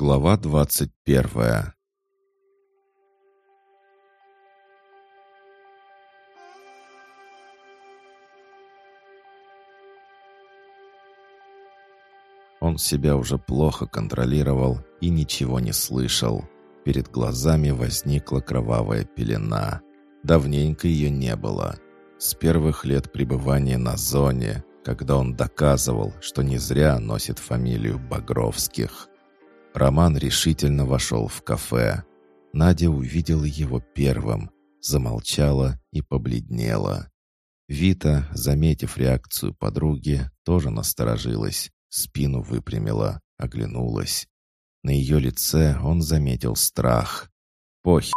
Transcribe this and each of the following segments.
Глава двадцать первая Он себя уже плохо контролировал и ничего не слышал. Перед глазами возникла кровавая пелена. Давненько ее не было. С первых лет пребывания на зоне, когда он доказывал, что не зря носит фамилию Багровских. Роман решительно вошел в кафе. Надя увидела его первым, замолчала и побледнела. Вита, заметив реакцию подруги, тоже насторожилась, спину выпрямила, оглянулась. На ее лице он заметил страх. «Похер,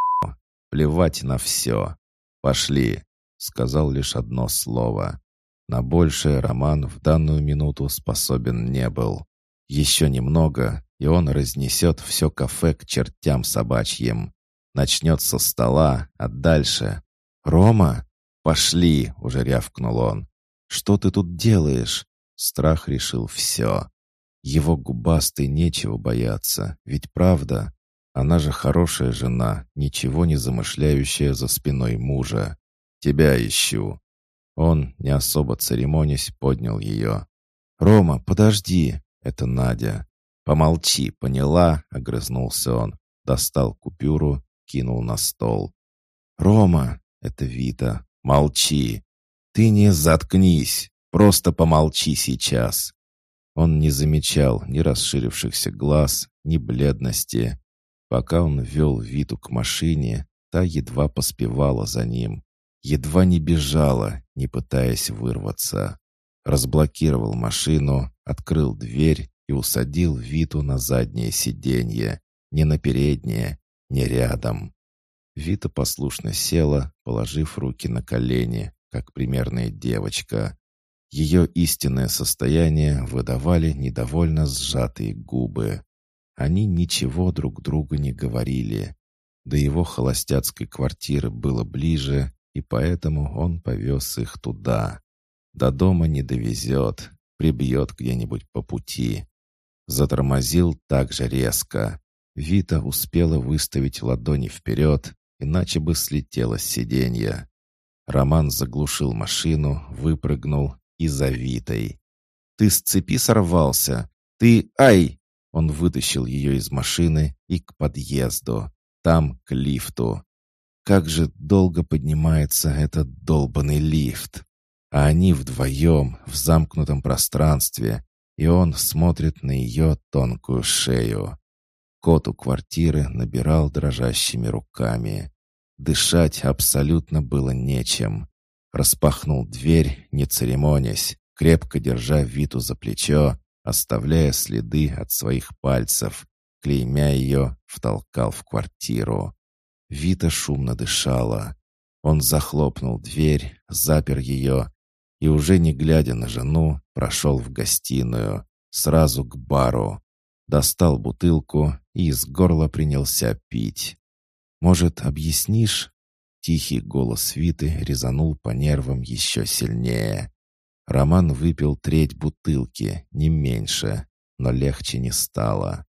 плевать на все. Пошли», — сказал лишь одно слово. На большее Роман в данную минуту способен не был. Еще немного, и он разнесет все кафе к чертям собачьим. Начнет со стола, а дальше... «Рома? Пошли!» — уже рявкнул он. «Что ты тут делаешь?» Страх решил все. Его губастой нечего бояться, ведь правда? Она же хорошая жена, ничего не замышляющая за спиной мужа. Тебя ищу. Он, не особо церемонясь, поднял ее. «Рома, подожди!» — это Надя. «Помолчи, поняла?» — огрызнулся он. Достал купюру, кинул на стол. «Рома!» — это Вита. «Молчи!» «Ты не заткнись! Просто помолчи сейчас!» Он не замечал ни расширившихся глаз, ни бледности. Пока он вел Виту к машине, та едва поспевала за ним. Едва не бежала, не пытаясь вырваться. Разблокировал машину, открыл дверь и усадил Виту на заднее сиденье, не на переднее, не рядом. Вита послушно села, положив руки на колени, как примерная девочка. Ее истинное состояние выдавали недовольно сжатые губы. Они ничего друг другу не говорили. До его холостяцкой квартиры было ближе, и поэтому он повез их туда. До дома не довезет, прибьет где-нибудь по пути. Затормозил так же резко. Вита успела выставить ладони вперед, иначе бы слетела с сиденья. Роман заглушил машину, выпрыгнул и за Витой. «Ты с цепи сорвался! Ты... Ай!» Он вытащил ее из машины и к подъезду. Там к лифту. Как же долго поднимается этот долбанный лифт. А они вдвоем в замкнутом пространстве, и он смотрит на ее тонкую шею. Кот у квартиры набирал дрожащими руками. Дышать абсолютно было нечем. Распахнул дверь, не церемонясь, крепко держа Виту за плечо, оставляя следы от своих пальцев, клеймя ее, втолкал в квартиру. Вита шумно дышала. Он захлопнул дверь, запер ее и, уже не глядя на жену, прошел в гостиную, сразу к бару. Достал бутылку и из горла принялся пить. «Может, объяснишь, Тихий голос Виты резанул по нервам еще сильнее. Роман выпил треть бутылки, не меньше, но легче не стало.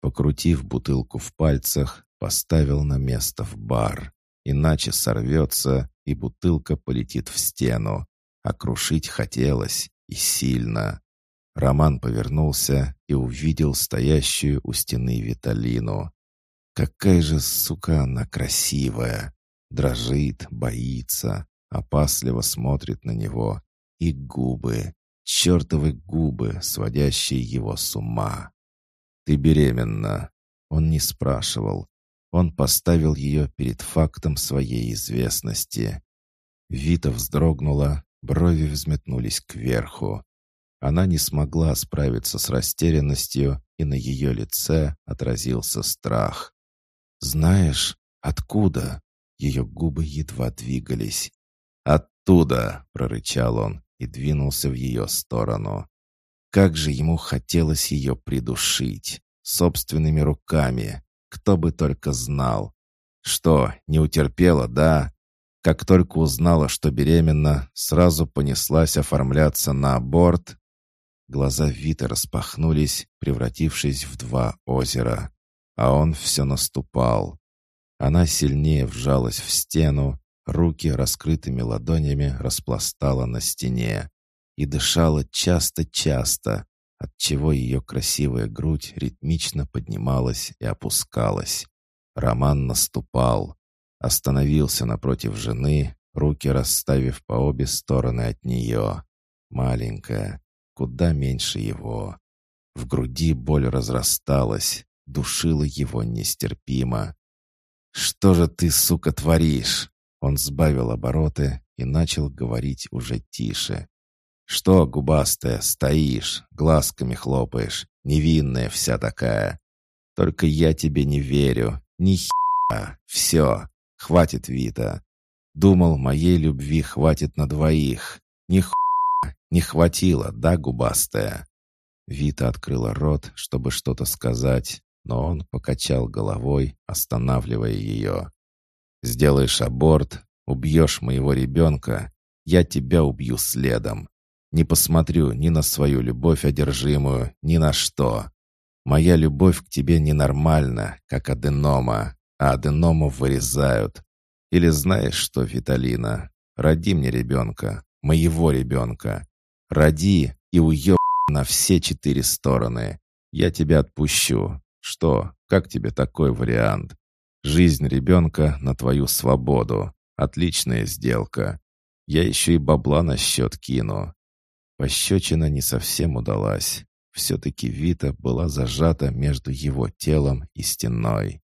Покрутив бутылку в пальцах, поставил на место в бар. Иначе сорвется, и бутылка полетит в стену. А крушить хотелось, и сильно. Роман повернулся и увидел стоящую у стены Виталину. Какая же, сука, она красивая! дрожит, боится, опасливо смотрит на него. И губы, чертовы губы, сводящие его с ума. «Ты беременна?» Он не спрашивал. Он поставил ее перед фактом своей известности. Вита вздрогнула, брови взметнулись кверху. Она не смогла справиться с растерянностью, и на ее лице отразился страх. «Знаешь, откуда?» Ее губы едва двигались. «Оттуда!» — прорычал он и двинулся в ее сторону. Как же ему хотелось ее придушить! Собственными руками! Кто бы только знал! Что, не утерпела, да? Как только узнала, что беременна, сразу понеслась оформляться на аборт. Глаза Виты распахнулись, превратившись в два озера. А он все наступал. Она сильнее вжалась в стену, руки раскрытыми ладонями распластала на стене и дышала часто-часто, отчего ее красивая грудь ритмично поднималась и опускалась. Роман наступал, остановился напротив жены, руки расставив по обе стороны от нее. Маленькая, куда меньше его. В груди боль разрасталась, душила его нестерпимо. «Что же ты, сука, творишь?» Он сбавил обороты и начал говорить уже тише. «Что, губастая, стоишь, глазками хлопаешь, невинная вся такая? Только я тебе не верю, ни хера, все, хватит, Вита. Думал, моей любви хватит на двоих. Ни хуя, не хватило, да, губастая?» Вита открыла рот, чтобы что-то сказать, но он покачал головой, останавливая ее. «Сделаешь аборт, убьешь моего ребенка, я тебя убью следом. Не посмотрю ни на свою любовь одержимую, ни на что. Моя любовь к тебе ненормальна, как аденома, а аденому вырезают. Или знаешь что, Виталина, роди мне ребенка, моего ребенка. Роди и уеб на все четыре стороны. Я тебя отпущу, что, как тебе такой вариант? Жизнь ребенка на твою свободу. Отличная сделка. Я еще и бабла на счет кину. Пощечина не совсем удалась. Все-таки Вита была зажата между его телом и стеной.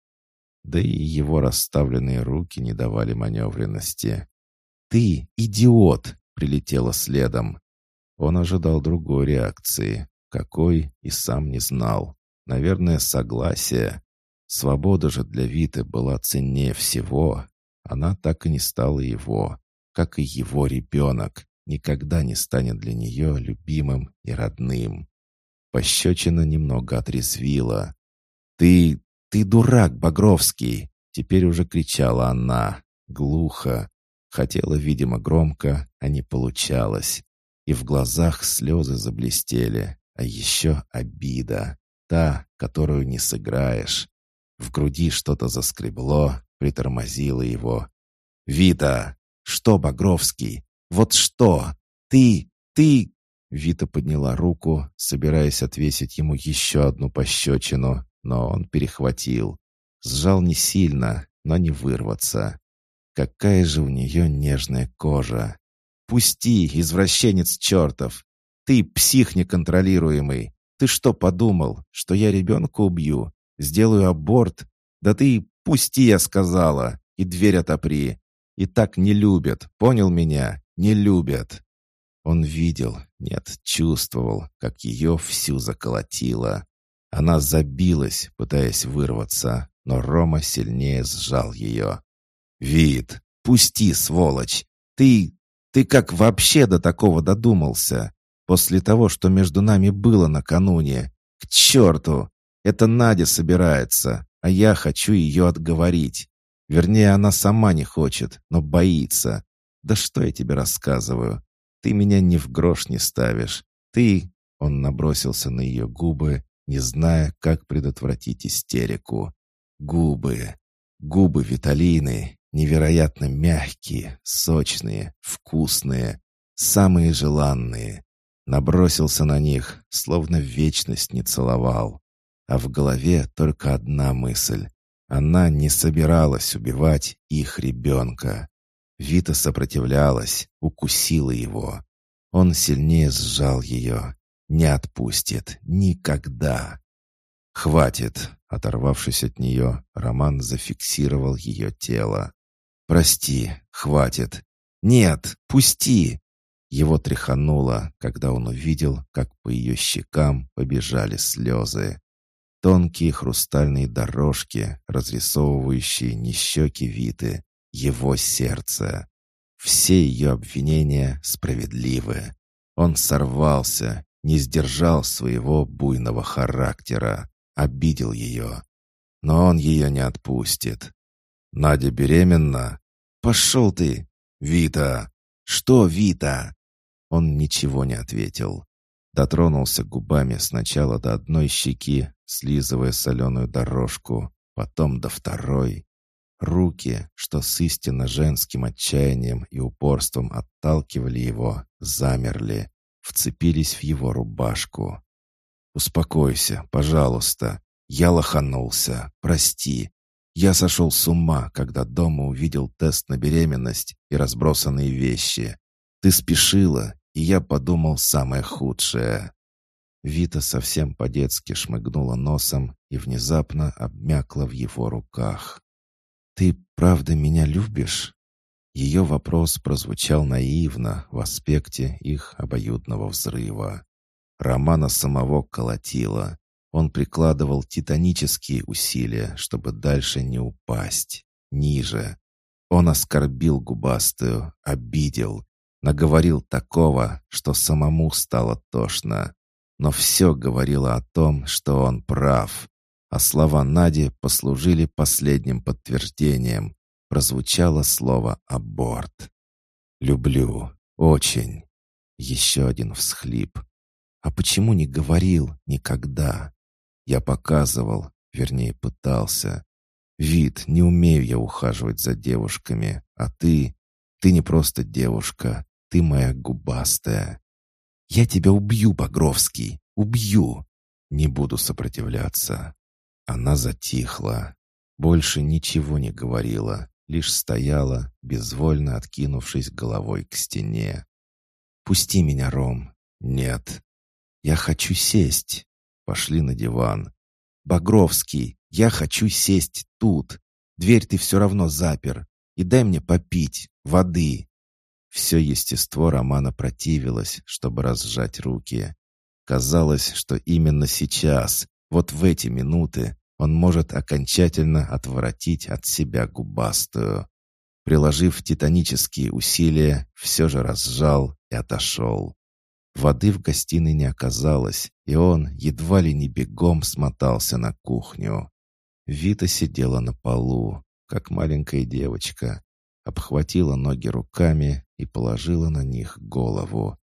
Да и его расставленные руки не давали маневренности. «Ты идиот!» — прилетела следом. Он ожидал другой реакции, какой и сам не знал. Наверное, согласие. Свобода же для Виты была ценнее всего. Она так и не стала его, как и его ребенок, никогда не станет для нее любимым и родным. Пощечина немного отрезвила. «Ты... ты дурак, Багровский!» Теперь уже кричала она, глухо. Хотела, видимо, громко, а не получалось. И в глазах слезы заблестели, а еще обида та, которую не сыграешь. В груди что-то заскребло, притормозило его. «Вита! Что, Багровский? Вот что? Ты! Ты!» Вита подняла руку, собираясь отвесить ему еще одну пощечину, но он перехватил. Сжал не сильно, но не вырваться. Какая же у нее нежная кожа! «Пусти, извращенец чертов! Ты псих неконтролируемый! Ты что подумал, что я ребенка убью? Сделаю аборт? Да ты пусти, я сказала, и дверь отопри. И так не любят, понял меня? Не любят. Он видел, нет, чувствовал, как ее всю заколотило. Она забилась, пытаясь вырваться, но Рома сильнее сжал ее. «Вид, пусти, сволочь! Ты... ты как вообще до такого додумался? После того, что между нами было накануне. К черту! Это Надя собирается, а я хочу ее отговорить. Вернее, она сама не хочет, но боится. Да что я тебе рассказываю? Ты меня ни в грош не ставишь. Ты...» Он набросился на ее губы, не зная, как предотвратить истерику. Губы. Губы Виталины. Невероятно мягкие, сочные, вкусные. Самые желанные набросился на них, словно вечность не целовал. А в голове только одна мысль. Она не собиралась убивать их ребенка. Вита сопротивлялась, укусила его. Он сильнее сжал ее. Не отпустит. Никогда. «Хватит!» — оторвавшись от нее, Роман зафиксировал ее тело. «Прости, хватит!» «Нет, пусти!» Его тряхануло, когда он увидел, как по ее щекам побежали слезы. Тонкие хрустальные дорожки, разрисовывающие не щеки Виты, его сердце. Все ее обвинения справедливы. Он сорвался, не сдержал своего буйного характера, обидел ее. Но он ее не отпустит. «Надя беременна?» «Пошел ты!» «Вита!» «Что, Вита?» Он ничего не ответил. Дотронулся губами сначала до одной щеки, слизывая соленую дорожку, потом до второй. Руки, что с истинно женским отчаянием и упорством отталкивали его, замерли, вцепились в его рубашку. «Успокойся, пожалуйста. Я лоханулся. Прости. Я сошел с ума, когда дома увидел тест на беременность и разбросанные вещи. Ты спешила, и я подумал самое худшее». Вита совсем по-детски шмыгнула носом и внезапно обмякла в его руках. «Ты правда меня любишь?» Ее вопрос прозвучал наивно в аспекте их обоюдного взрыва. Романа самого колотило. Он прикладывал титанические усилия, чтобы дальше не упасть. Ниже. Он оскорбил губастую, обидел, наговорил такого, что самому стало тошно. Но все говорило о том, что он прав. А слова Нади послужили последним подтверждением. Прозвучало слово «аборт». «Люблю. Очень». Еще один всхлип. А почему не говорил никогда? Я показывал, вернее пытался. Вид, не умею я ухаживать за девушками, а ты... Ты не просто девушка, ты моя губастая. Я тебя убью, Багровский, убью. Не буду сопротивляться. Она затихла. Больше ничего не говорила, лишь стояла, безвольно откинувшись головой к стене. «Пусти меня, Ром». «Нет». «Я хочу сесть». Пошли на диван. «Багровский, я хочу сесть тут. Дверь ты все равно запер. И дай мне попить, воды». Все естество Романа противилось, чтобы разжать руки. Казалось, что именно сейчас, вот в эти минуты, он может окончательно отворотить от себя губастую. Приложив титанические усилия, все же разжал и отошел. Воды в гостиной не оказалось, и он едва ли не бегом смотался на кухню. Вита сидела на полу, как маленькая девочка, обхватила ноги руками и положила на них голову.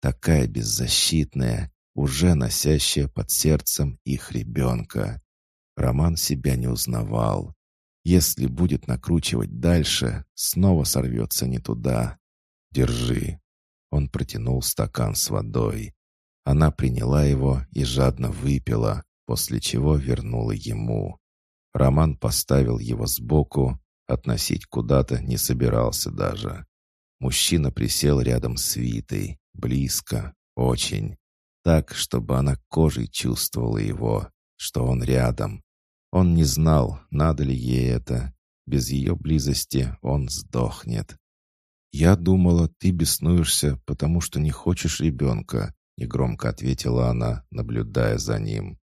Такая беззащитная, уже носящая под сердцем их ребенка. Роман себя не узнавал. Если будет накручивать дальше, снова сорвется не туда. «Держи», он протянул стакан с водой. Она приняла его и жадно выпила, после чего вернула ему. Роман поставил его сбоку, относить куда-то не собирался даже. Мужчина присел рядом с Витой, близко, очень. Так, чтобы она кожей чувствовала его, что он рядом. Он не знал, надо ли ей это. Без ее близости он сдохнет. «Я думала, ты беснуешься, потому что не хочешь ребенка», — негромко ответила она, наблюдая за ним.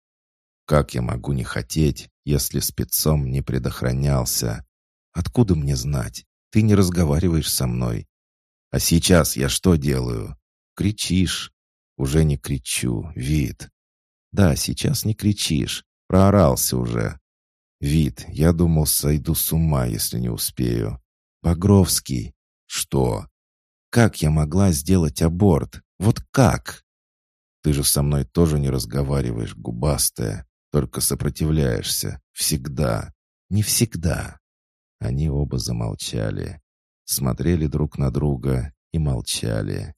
«Как я могу не хотеть, если спецом не предохранялся? Откуда мне знать? Ты не разговариваешь со мной. А сейчас я что делаю? Кричишь. Уже не кричу, вид. Да, сейчас не кричишь. Проорался уже. Вид, я думал, сойду с ума, если не успею. Багровский, «Что? Как я могла сделать аборт? Вот как?» «Ты же со мной тоже не разговариваешь, губастая, только сопротивляешься. Всегда. Не всегда». Они оба замолчали, смотрели друг на друга и молчали.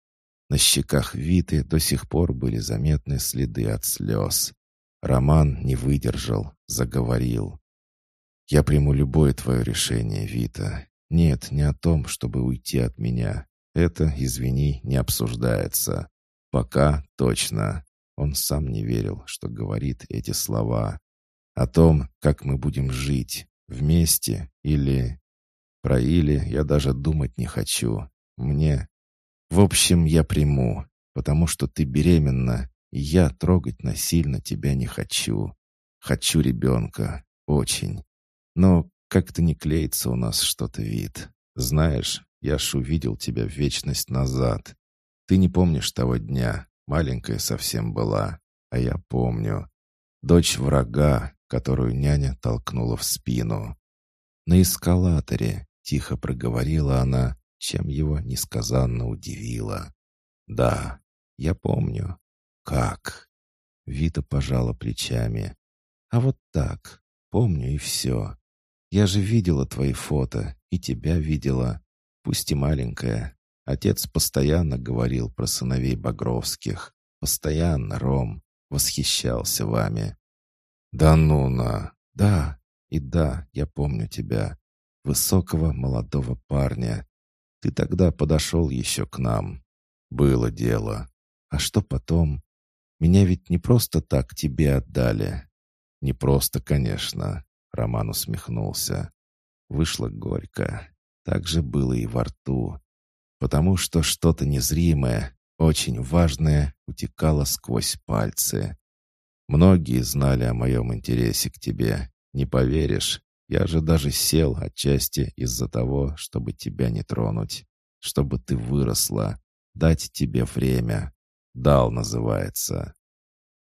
На щеках Виты до сих пор были заметны следы от слез. Роман не выдержал, заговорил. «Я приму любое твое решение, Вита. Нет, не о том, чтобы уйти от меня. Это, извини, не обсуждается. Пока точно. Он сам не верил, что говорит эти слова. О том, как мы будем жить. Вместе или... Про или я даже думать не хочу. Мне... В общем, я приму, потому что ты беременна, и я трогать насильно тебя не хочу. Хочу ребенка. Очень. Но как-то не клеится у нас что-то вид. Знаешь, я ж увидел тебя вечность назад. Ты не помнишь того дня, маленькая совсем была, а я помню. Дочь врага, которую няня толкнула в спину. На эскалаторе, тихо проговорила она, чем его несказанно удивила. Да, я помню. «Как?» Вита пожала плечами. «А вот так. Помню и все. Я же видела твои фото, и тебя видела. Пусть и маленькая. Отец постоянно говорил про сыновей Багровских. Постоянно, Ром. Восхищался вами. Да ну на. Да, и да, я помню тебя. Высокого молодого парня. Ты тогда подошел еще к нам. Было дело. А что потом? Меня ведь не просто так тебе отдали. Не просто, конечно. Роман усмехнулся. Вышло горько. Так же было и во рту. Потому что что-то незримое, очень важное, утекало сквозь пальцы. Многие знали о моем интересе к тебе. Не поверишь, я же даже сел отчасти из-за того, чтобы тебя не тронуть. Чтобы ты выросла. Дать тебе время. Дал, называется.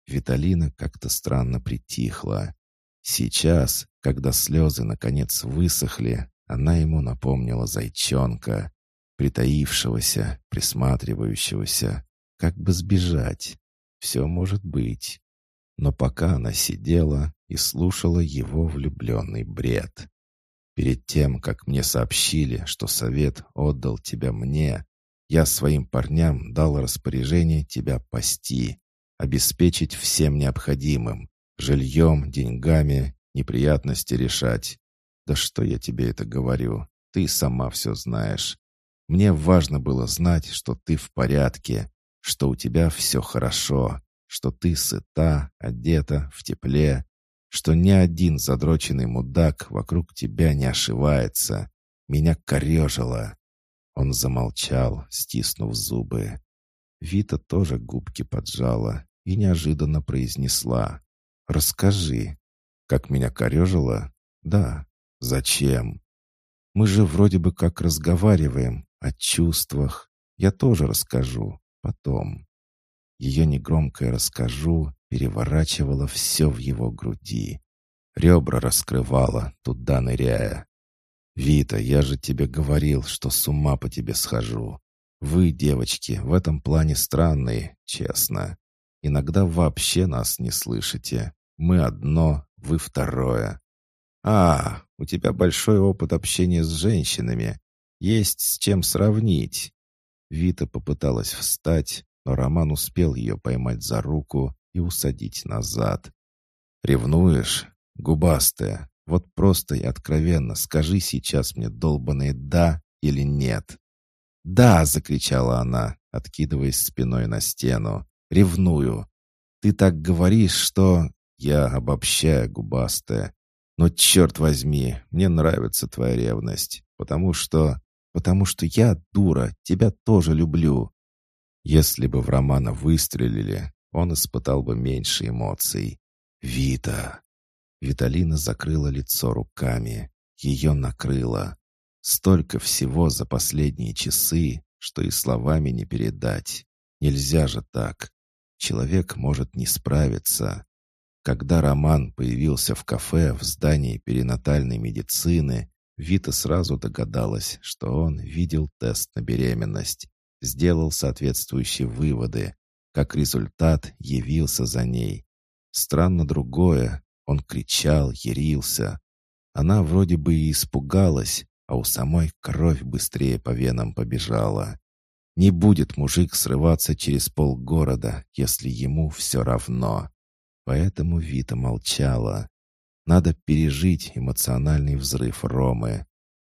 Виталина как-то странно притихла. Сейчас, когда слезы наконец высохли, она ему напомнила зайчонка, притаившегося, присматривающегося, как бы сбежать. Все может быть. Но пока она сидела и слушала его влюбленный бред. Перед тем, как мне сообщили, что совет отдал тебя мне, я своим парням дал распоряжение тебя пасти, обеспечить всем необходимым, жильем, деньгами, неприятности решать. Да что я тебе это говорю? Ты сама все знаешь. Мне важно было знать, что ты в порядке, что у тебя все хорошо, что ты сыта, одета, в тепле, что ни один задроченный мудак вокруг тебя не ошивается. Меня корежило. Он замолчал, стиснув зубы. Вита тоже губки поджала и неожиданно произнесла. «Расскажи, как меня корежило?» «Да. Зачем?» «Мы же вроде бы как разговариваем о чувствах. Я тоже расскажу. Потом». Ее негромкое «расскажу» переворачивало все в его груди. Ребра раскрывало, туда ныряя. «Вита, я же тебе говорил, что с ума по тебе схожу. Вы, девочки, в этом плане странные, честно. Иногда вообще нас не слышите. Мы одно, вы второе. А, у тебя большой опыт общения с женщинами. Есть с чем сравнить. Вита попыталась встать, но Роман успел ее поймать за руку и усадить назад. «Ревнуешь? Губастая, вот просто и откровенно скажи сейчас мне долбанное «да» или «нет». «Да!» — закричала она, откидываясь спиной на стену. «Ревную. Ты так говоришь, что...» Я обобщаю, губастая. Но, черт возьми, мне нравится твоя ревность, потому что... Потому что я, дура, тебя тоже люблю. Если бы в Романа выстрелили, он испытал бы меньше эмоций. «Вита!» Виталина закрыла лицо руками. Ее накрыло. Столько всего за последние часы, что и словами не передать. Нельзя же так. Человек может не справиться. Когда Роман появился в кафе в здании перинатальной медицины, Вита сразу догадалась, что он видел тест на беременность, сделал соответствующие выводы, как результат явился за ней. Странно другое, он кричал, ярился. Она вроде бы и испугалась, а у самой кровь быстрее по венам побежала. Не будет мужик срываться через полгорода, если ему все равно. Поэтому Вита молчала. Надо пережить эмоциональный взрыв Ромы.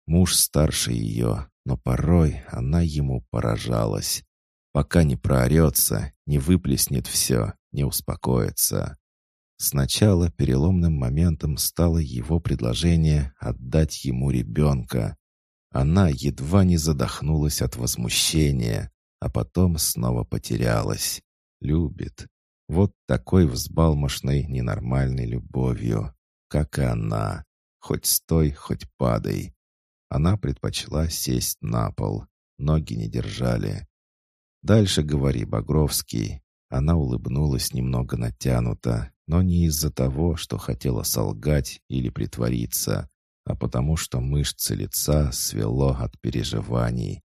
Муж старше ее, но порой она ему поражалась. Пока не проорется, не выплеснет все, не успокоится. Сначала переломным моментом стало его предложение отдать ему ребенка. Она едва не задохнулась от возмущения, а потом снова потерялась. Любит, вот такой взбалмошной, ненормальной любовью, как и она. Хоть стой, хоть падай. Она предпочла сесть на пол. Ноги не держали. «Дальше говори, Багровский». Она улыбнулась немного натянуто, но не из-за того, что хотела солгать или притвориться, а потому что мышцы лица свело от переживаний.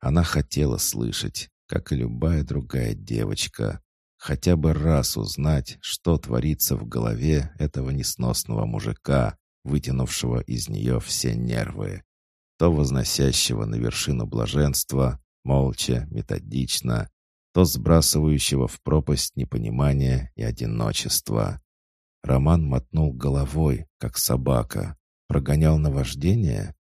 Она хотела слышать, как и любая другая девочка, хотя бы раз узнать, что творится в голове этого несносного мужика, вытянувшего из нее все нервы. То возносящего на вершину блаженства, молча, методично, то сбрасывающего в пропасть непонимания и одиночества. Роман мотнул головой, как собака. Прогонял наваждение?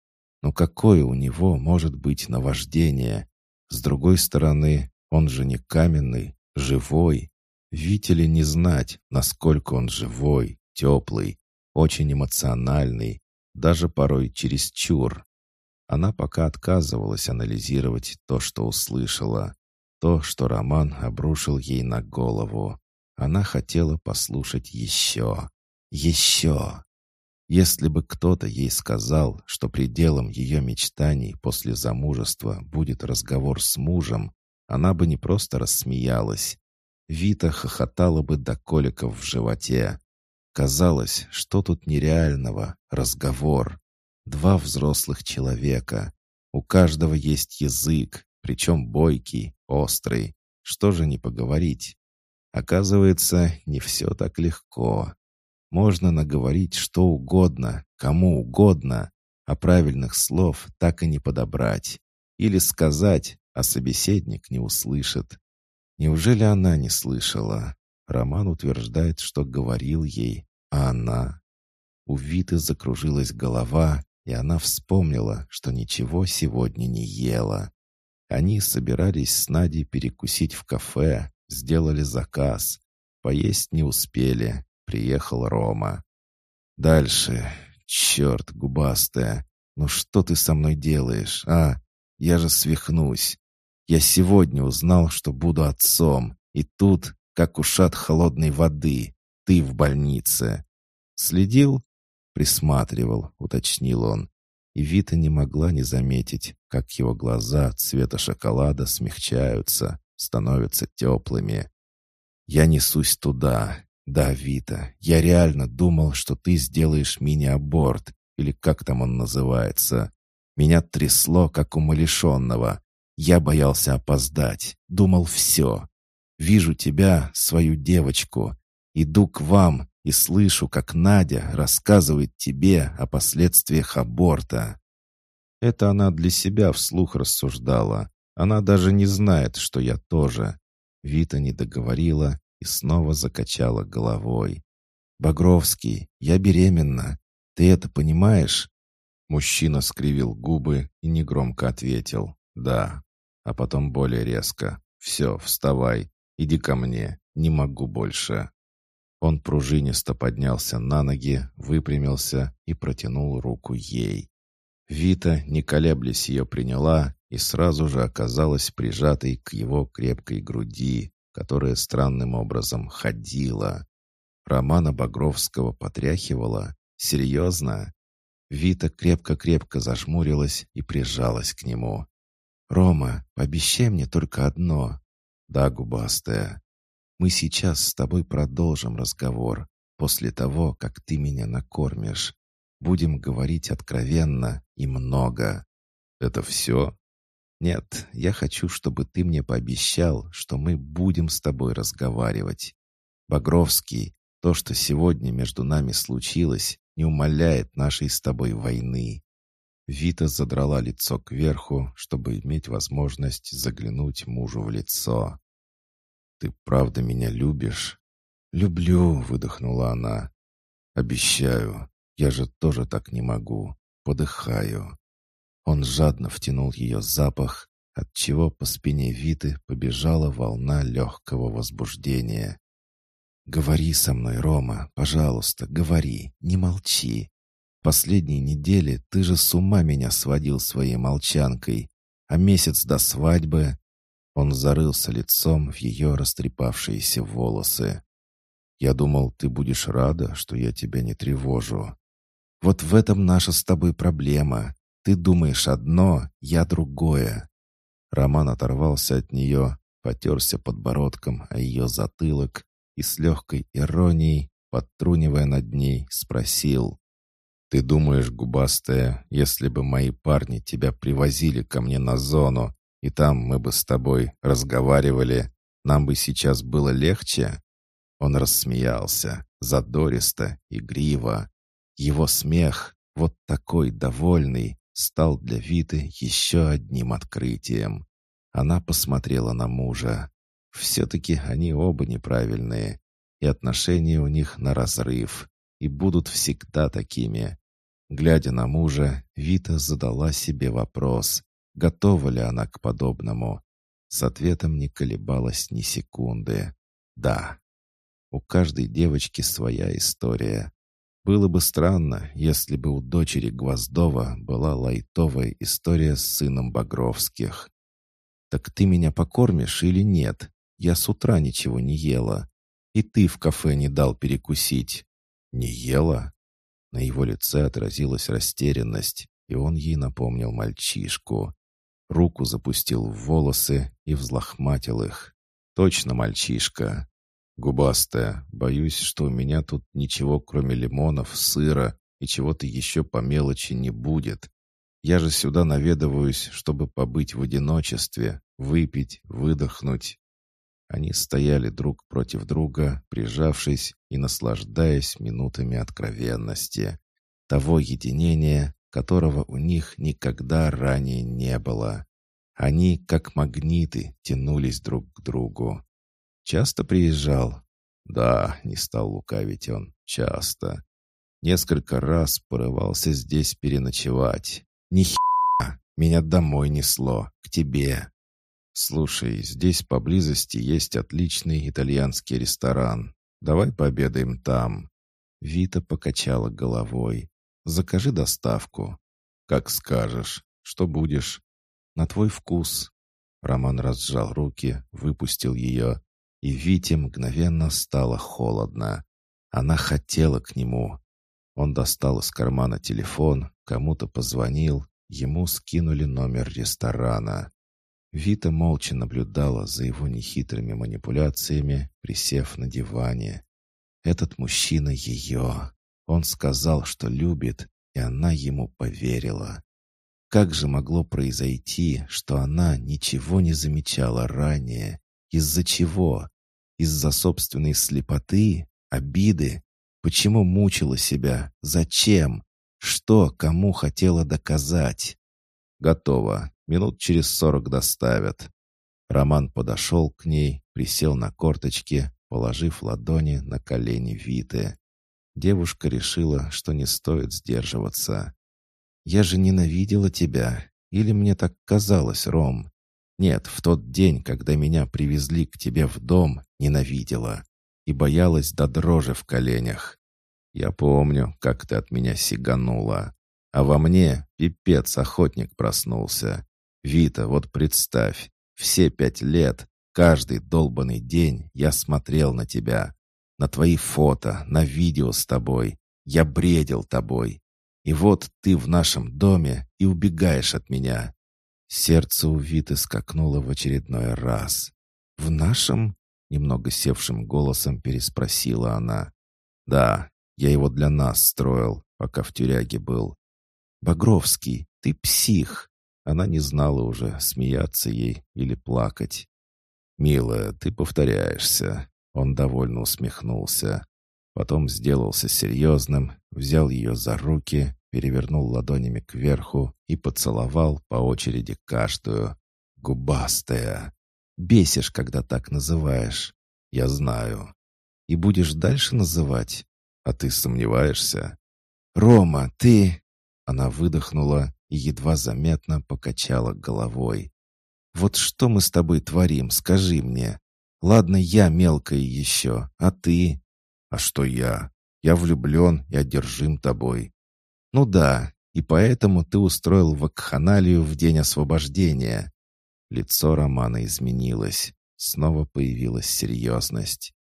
Но какое у него может быть наваждение? С другой стороны, он же не каменный, живой. Витя не знать, насколько он живой, теплый, очень эмоциональный, даже порой чересчур. Она пока отказывалась анализировать то, что услышала, то, что Роман обрушил ей на голову. Она хотела послушать еще, еще. Если бы кто-то ей сказал, что пределом ее мечтаний после замужества будет разговор с мужем, она бы не просто рассмеялась. Вита хохотала бы до коликов в животе. Казалось, что тут нереального? Разговор. Два взрослых человека. У каждого есть язык, причем бойкий, острый. Что же не поговорить? Оказывается, не все так легко. Можно наговорить что угодно, кому угодно, а правильных слов так и не подобрать. Или сказать, а собеседник не услышит. Неужели она не слышала? Роман утверждает, что говорил ей, а она... У Виты закружилась голова, и она вспомнила, что ничего сегодня не ела. Они собирались с Надей перекусить в кафе, сделали заказ. Поесть не успели, приехал Рома. Дальше. Черт, губастая. Ну что ты со мной делаешь, а? Я же свихнусь. Я сегодня узнал, что буду отцом. И тут, как ушат холодной воды, ты в больнице. Следил? Присматривал, уточнил он. И Вита не могла не заметить, как его глаза цвета шоколада смягчаются, становятся теплыми. «Я несусь туда. Да, Вита, я реально думал, что ты сделаешь мини-аборт, или как там он называется. Меня трясло, как умалишенного. Я боялся опоздать. Думал, все. Вижу тебя, свою девочку. Иду к вам и слышу, как Надя рассказывает тебе о последствиях аборта. Это она для себя вслух рассуждала. Она даже не знает, что я тоже. Вита не договорила и снова закачала головой. «Багровский, я беременна. Ты это понимаешь?» Мужчина скривил губы и негромко ответил «Да». А потом более резко «Все, вставай, иди ко мне, не могу больше». Он пружинисто поднялся на ноги, выпрямился и протянул руку ей. Вита, не колеблясь, ее приняла и сразу же оказалась прижатой к его крепкой груди, которая странным образом ходила. Романа Багровского потряхивала. «Серьезно?» Вита крепко-крепко зажмурилась и прижалась к нему. «Рома, пообещай мне только одно». «Да, губастая. Мы сейчас с тобой продолжим разговор после того, как ты меня накормишь. Будем говорить откровенно и много. Это все? Нет, я хочу, чтобы ты мне пообещал, что мы будем с тобой разговаривать. Багровский, то, что сегодня между нами случилось, не умаляет нашей с тобой войны. Вита задрала лицо кверху, чтобы иметь возможность заглянуть мужу в лицо. «Ты правда меня любишь?» «Люблю», — выдохнула она. «Обещаю, я же тоже так не могу. Подыхаю. Он жадно втянул ее запах, отчего по спине Виты побежала волна легкого возбуждения. «Говори со мной, Рома, пожалуйста, говори, не молчи. Последние недели ты же с ума меня сводил своей молчанкой, а месяц до свадьбы...» Он зарылся лицом в ее растрепавшиеся волосы. «Я думал, ты будешь рада, что я тебя не тревожу. Вот в этом наша с тобой проблема. Ты думаешь одно, я другое». Роман оторвался от нее, потерся подбородком о ее затылок и с легкой иронией, подтрунивая над ней, спросил. «Ты думаешь, губастая, если бы мои парни тебя привозили ко мне на зону, и там мы бы с тобой разговаривали, Нам бы сейчас было легче?» Он рассмеялся, задористо, игриво. Его смех, вот такой довольный, стал для Виты еще одним открытием. Она посмотрела на мужа. Все-таки они оба неправильные, и отношения у них на разрыв, и будут всегда такими. Глядя на мужа, Вита задала себе вопрос, готова ли она к подобному. С ответом не колебалась ни секунды. «Да». У каждой девочки своя история. Было бы странно, если бы у дочери Гвоздова была лайтовая история с сыном Багровских. «Так ты меня покормишь или нет? Я с утра ничего не ела. И ты в кафе не дал перекусить». «Не ела?» На его лице отразилась растерянность, и он ей напомнил мальчишку. Руку запустил в волосы и взлохматил их. «Точно мальчишка. «Губастая, боюсь, что у меня тут ничего, кроме лимонов, сыра и чего-то еще по мелочи не будет. Я же сюда наведываюсь, чтобы побыть в одиночестве, выпить, выдохнуть». Они стояли друг против друга, прижавшись и наслаждаясь минутами откровенности. Того единения, которого у них никогда ранее не было. Они, как магниты, тянулись друг к другу. Часто приезжал? Да, не стал лукавить он. Часто. Несколько раз порывался здесь переночевать. Ни хера! Меня домой несло. К тебе. Слушай, здесь поблизости есть отличный итальянский ресторан. Давай пообедаем там. Вита покачала головой. Закажи доставку. Как скажешь. Что будешь? На твой вкус. Роман разжал руки, выпустил ее и Вите мгновенно стало холодно. Она хотела к нему. Он достал из кармана телефон, кому-то позвонил, ему скинули номер ресторана. Вита молча наблюдала за его нехитрыми манипуляциями, присев на диване. Этот мужчина ее. Он сказал, что любит, и она ему поверила. Как же могло произойти, что она ничего не замечала ранее? Из-за чего? Из-за собственной слепоты, обиды? Почему мучила себя? Зачем? Что кому хотела доказать? Готово. Минут через сорок доставят. Роман подошел к ней, присел на корточки, положив ладони на колени Виты. Девушка решила, что не стоит сдерживаться. «Я же ненавидела тебя. Или мне так казалось, Ром? Нет, в тот день, когда меня привезли к тебе в дом, ненавидела и боялась до дрожи в коленях. Я помню, как ты от меня сиганула. А во мне пипец охотник проснулся. Вита, вот представь, все пять лет, каждый долбанный день я смотрел на тебя. На твои фото, на видео с тобой. Я бредил тобой. И вот ты в нашем доме и убегаешь от меня. Сердце у Виты скакнуло в очередной раз. «В нашем?» — немного севшим голосом переспросила она. «Да, я его для нас строил, пока в тюряге был». «Багровский, ты псих!» Она не знала уже, смеяться ей или плакать. «Милая, ты повторяешься». Он довольно усмехнулся. Потом сделался серьезным, взял ее за руки перевернул ладонями кверху и поцеловал по очереди каждую. Губастая. Бесишь, когда так называешь. Я знаю. И будешь дальше называть? А ты сомневаешься? Рома, ты... Она выдохнула и едва заметно покачала головой. «Вот что мы с тобой творим, скажи мне. Ладно, я мелкая еще, а ты?» «А что я? Я влюблен и одержим тобой. «Ну да, и поэтому ты устроил вакханалию в день освобождения». Лицо Романа изменилось. Снова появилась серьезность.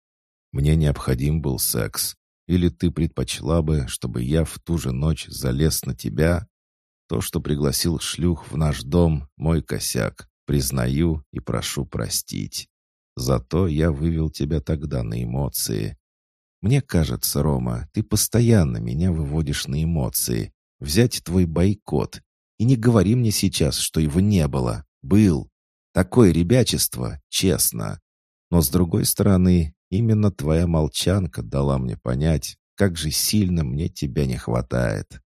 «Мне необходим был секс. Или ты предпочла бы, чтобы я в ту же ночь залез на тебя? То, что пригласил шлюх в наш дом, мой косяк. Признаю и прошу простить. Зато я вывел тебя тогда на эмоции. Мне кажется, Рома, ты постоянно меня выводишь на эмоции. Взять твой бойкот. И не говори мне сейчас, что его не было. Был. Такое ребячество, честно. Но с другой стороны, именно твоя молчанка дала мне понять, как же сильно мне тебя не хватает.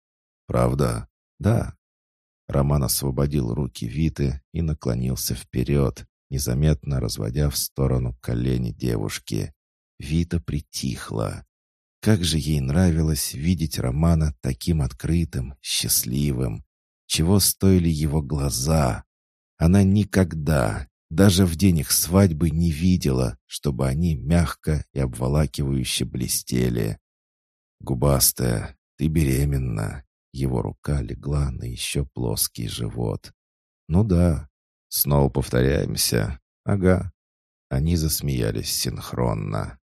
Правда? Да. Роман освободил руки Виты и наклонился вперед, незаметно разводя в сторону колени девушки. Вита притихла. Как же ей нравилось видеть Романа таким открытым, счастливым. Чего стоили его глаза? Она никогда, даже в день их свадьбы, не видела, чтобы они мягко и обволакивающе блестели. «Губастая, ты беременна». Его рука легла на еще плоский живот. «Ну да, снова повторяемся. Ага». Они засмеялись синхронно.